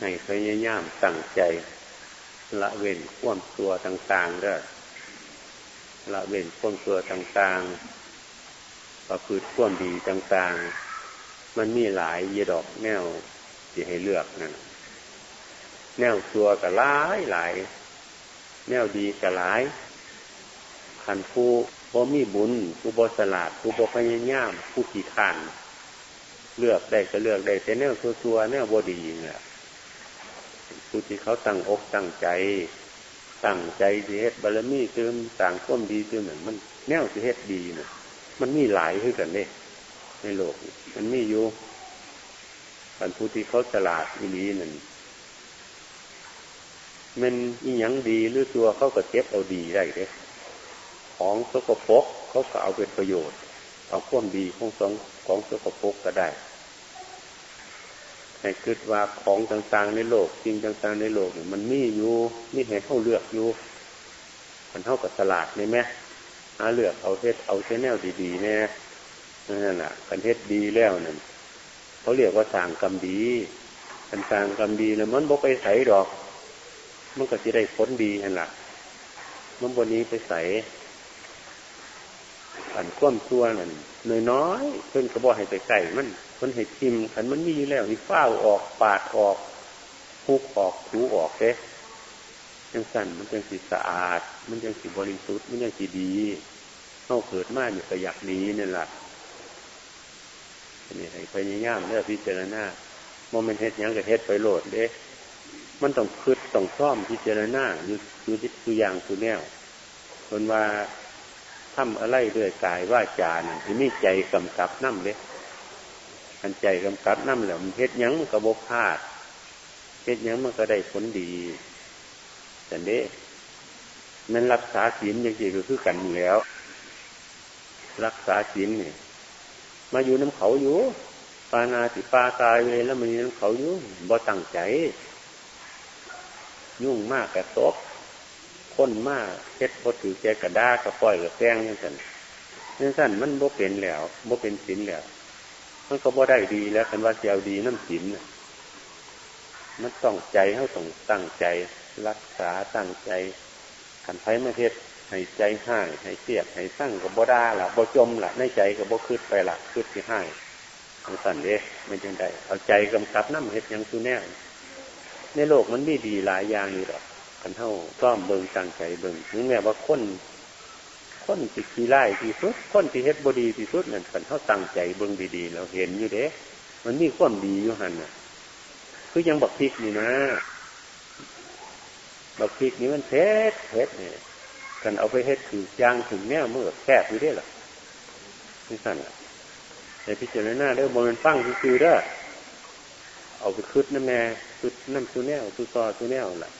ให้พยายามตั้งใจ ละเว้นข่วมตัวต่างๆด้วยละเว้นข่วมตัวต่างๆ ประพฤติข่วมดีต่างๆ มันมีหลายเยดอกแนวที่ให้เลือกนั่นแนวตัวกับหลายหลาย แนวดีกับหลายขันผู้บ่มีบุญผู้บ่สลาดผู้บ่พยายามผู้ขี้ขาน เลือกได้ก็เลือกได้แต่แนวชัวๆแนวบ่ดีเนี่ยผู้ที่เขาตั้งอกตั้งใจตั้งใจสิเฮ็ดบารมีซึมต่างก้มดีซึมเหมือนมันแนวสิเฮ็ดดีเนี่ยมันมีหลายขึ้นกันเนี่ยในโลก มันมีอยู่อันผู้ที่เขาฉลาดอีนี้นั่นมันอีหยังดีหรือตัวเขาก็เก็บเอาดีได้เด้ของสกปรกเขาก็เอาเป็นประโยชน์ เอาข้อมดีของสองของสกปรกก็ได้ให้คิดว่าของต่างๆในโลกจริงต่างๆในโลกเนี่ยมันมีอยู่มีให้เข้าเลือกอยู่มันเท่ากับสลาดนี่ไหมหาเลือกเอาเทศเอาเชแนลดีๆเนี่ยนั่นแหละกันเทศดีแล้วนั่นเขาเรียกว่าสางกรรมดีกันสางกรรมดีแล้วมันบกไปใส่ดอก มันก็จะได้ผลดีนั่นแหละมันบนนี้ไปใส่ ขันก้มตัวนั่นน้อยๆเพิ่นกระบอกให้ไปใส่มันมันให้ทิมขันมันมีอยู่แล้วนี่ฝ้าออกปาดออกพุกออกถูออกเด้ยังสั่นมันยังสีสะอาด มันยังสีบริสุทธิ์มันยังสีดีเข้าเกิดมากอยู่ประหยัดนี้นี่แหละนี่ให้พยายามเลือกพิจารณาโมเมนต์เฮ็ดยังกับเฮ็ดไปโหลดเด้ มันต้องคืดต้องซ่อมพิจารณาอยู่อยู่ตัวอย่างตัวแนวคนว่า ทำอะไรด้วยกายว่าจานี่ที่มีใจกำกับน้ำเลยอันใจกำกับน้ำแล้วมันเฮ็ดยังมันก็บกพลาดเฮ็ดยังมันก็ได้ผลดีแต่เนี้มันรักษาศีลอย่างที่ก็คือกันอยู่แล้ว รักษาศีลเนี่ยมาอยู่น้ำเขาอยู่ปานาติปาตายเลยแล้วมันอยู่น้ำเขาอยู่บ่ตั้งใจ ยุ่งมากแต่ตก ค้นมากเฮ็ดบ่ถือแกกระด้ากระปล่อยกระแป้งยังสันยังสันมันบ่เป็นแล้วบ่เป็นศีลแล้ว มันก็บ่ได้ดีแล้วคันว่าเจียวดีน้ำศีลมันต้องใจเขาต้องตั้งใจ รักษาตั้งใจขันไฟมาเทศให้ใจห้ายให้เสียบให้สั่งกับบ่ได้ละบ่จมละในใจกับบ่คืดไปละคืดที่ห้ายมันสั่นเด้มันจังได้เอาใจกำกับน้ำเห็ดยังสูแน่ในโลกมันมีดีหลายอย่างอยู่หรอกันเท่าซ่อมเบิงตั้งใจเบิงถึงแม้ว่าคนคนที่ขี้ไล่ที่สุดคนที่เฮ็ดบดีที่สุดนั่นกันเท่าตั้งใจเบิงดีๆเราเห็นอยู่เด้ มันมีความดีอยู่หันน่ะ คือยังบักพริกนี่นะบักพริกนี่มันเท็ดเท็ดเนี่ยกันเอาไปเฮ็ดถือย่างถึงแนวเมื่อแคบอยู่ได้หรอนี่สั่นแต่พิจารณาเด้อบมันฟังคือเด้อเอาไปคืดนั่นแม่คืดนั่นตัวแนวตัวซอตัวแนวแหละ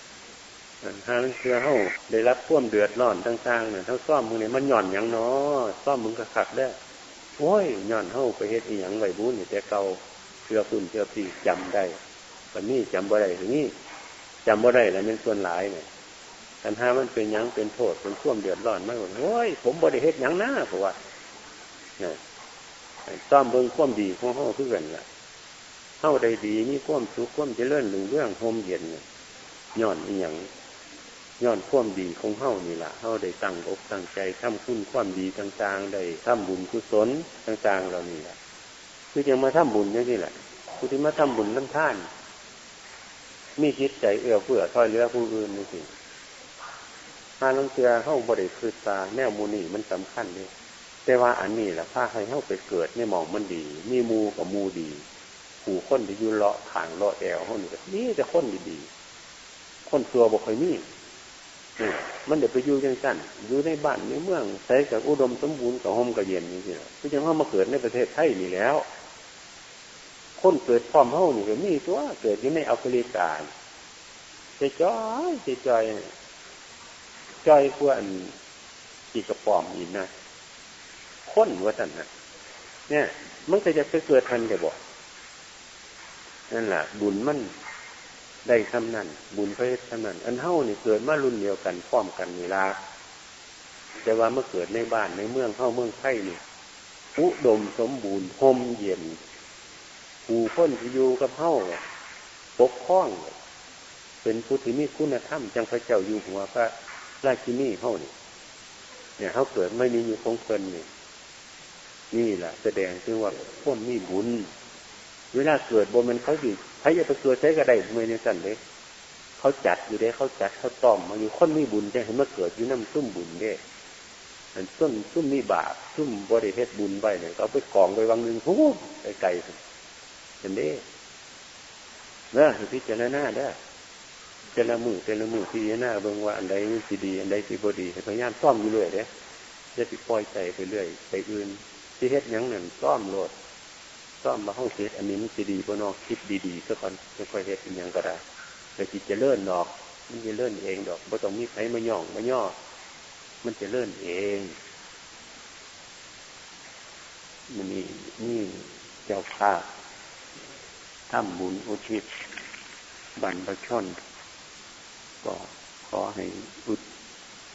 หางเชื่อเฮาได้รับพ่วมเดือดร้อนต่างๆเนี่ยเท่าซ่อมมึงเนี่ยมันหย่อนอย่างนาะซ่อมมึงก็ขัดได้โอ้ยหย่อนเฮาไปเฮ็ดอีหยังไหวบุญเนี่ยแต่เก่าเชื่อคุณเชื่อปีจำได้วันนี้จำบ่ได้ถึงนี้จำบ่ได้แล้วเป็นส่วนหลายเนี่ยอันห้ามันเป็นยังเป็นโทษเป็นท่วมเดือดร้อนมากโอ้ยผมบริเฮ็ดยังนะเพราะว่าเนี่ยซ่อมเบิ้งควมดีของเฮาเพื่อนล่ะเฮาได้ดีนี่ควมสุขควมเจริญหนึ่งเรื่องโฮมเย็นเนี่ยย้อนอีหยัง ย้อนความดีของเฮานี่แหละเฮาได้ตั้งอกตั้งใจทำคุณความดีต่างๆได้ทำบุญกุศลต่างๆเรานี่แหละคือยังมาทำบุญนี่แหละผู้ที่มาทำบุญน้ำท่าน มีคิดใจเอื้อเฟื้อทอยเรือผู้อื่นนี่สิหาลังเชือเข้าบริสุทธิ์ตาแนวมูนี่มันสำคัญเลยแต่ว่าอันนี้แหละพาให้เข้าไปเกิดในหมองมันดี มีมูกับมูดีผู้คนที่ยู่เลาะขางเลาะแอวเขานี่นี่จะคนดีๆคนตัวบอกเคยมี มันเดี๋ยวไปอยู่ยังสั้นอยู่ในบ้านในเมืองใช้กับอุดมสมบูรณ์กับห่มกับเย็นนี่สิที่จะเข้ามาเกิดในประเทศไทยนี่แล้ว คนเกิดพร้อมเฮานี่ก็มีตัวเกิดอยู่ในแอฟริกาเจจอยเจจอยจอยพวกอันกี่กระป๋อมอีกนะค้นว่าสันนะเนี่ย มันก็จะไปเกิดทันแกบอกนั่นแหละบุญมัน ได้ทำนั่นบุญเพศทำนั่นอันเท่านี่เกิดมารุ่นเดียวกันพร้อมกันนี่ละแต่ว่าเมื่อเกิดในบ้านในเมืองเข้าเมืองไทยนี่อุดมสมบูรณ์ห่มเย็นผู้คนที่อยู่กับเฮาปกครอง เป็นผู้ที่มีคุณธรรมจังพระเจ้าอยู่หัวพระราชินีเฮานี่เนี่ยเขาเกิดไม่มีอยู่ของเพลินนี่นี่แหละแสดงถึงว่าพวกมีบุญ เวลาเกิดบนมันเขาอยู่ใค รจะไปเกิดใช้ก็ได้ไม่ในสั่นเลยเขาจัดอยู่ได้เขาจัดเขาต้อมมาอยู่คนมีบุญจะเห็นมาเกิดอยู่น้ำซุ่มบุญเด้มันซุ่มซุ่มมีบาปซุ่มบริเทศบุญไปเนี่ยเขาไปกองไปวังหนึ่งหูไกลๆเห็นเด้เนอะพิจารณาได้แต่ละมือแต่ละมือพิจารณาเบิ่งว่าอันใดมันสิดี อันใดสิบดีพยายามซ่อมอยู่เรื่อยเด้จะติปล่อยใจไปเรื่อยไปอื่นที่เฮ็ดยังนั่นซ่อมโลด ซ่อมมาห้องเฮ็ดอันนี้มันสิดีบ่นอกคิดดีๆซะก่อนจะค่อยเฮ็ดอีกยังก็ได้แต่จิตจะเลื่อนดอก มันจะเลื่อนเองดอกบ่ต้องมีใครมาย่องมาย่อ มันจะเลื่อนเองมันนี่นี่เจ้าภาพทำบุญอุทิศบรรพชนก็ขอให้อุด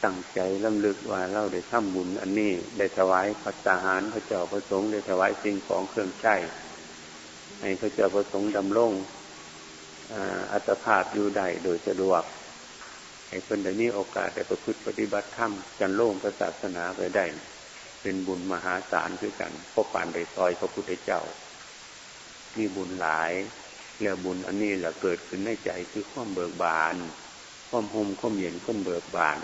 ตั้งใจลำลึกว่าเราได้ทำบุญอันนี้ได้ถวายพระทหารพระเจ้าพระสงฆ์ได้ถวายสิ่งของเครื่องใช้ให้พระเจ้าพระสงฆ์ดำรงอัตภาพอยู่ได้โดยสะดวกให้เพิ่นได้มีโอกาสได้ประพฤติปฏิบัติธรรมจันโล่งพระศาสนาไปได้ เป็นบุญมหาศาลคือกันพบปานได้ซอยพระพุทธเจ้ามีบุญหลายแล้วบุญอันนี้แหละเกิดขึ้นในใจคือความเบิกบาน ความหมความเย็นความเบิกบาน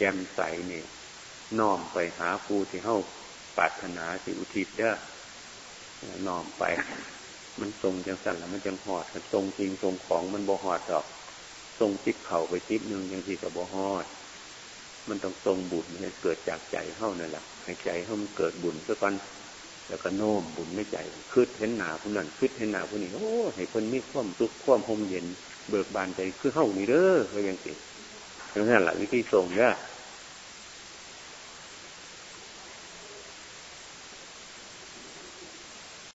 จ่มใสนี่น้อมไปหาภูที่เฮ้าปรารถนาสิอุทิศเด้อน้อมไป มันทรงจังสั่นแล้วมันจังหอดทรงจริงทรงของมันบ่หอดดอกทรงจิตเข่าไปจิตหนึ่งยังที่กับบ่หอด มันต้องทรงบุญเนี่ยเกิดจากใจเฮ้านั่นแหละให้ใจเฮ้ามันเกิดบุญซะก่อนแล้วก็โน้มบุญไม่ใจคืดเห็นหนาผู้นั้นคืดเห็นหนาผู้นี้โอ้ให้คนมีความสุขความหมเย็น เบิกบานใจคือเฮ้านี่เด้อก็ยังสิดังนั้นแหละวิธีส่งเนี่ย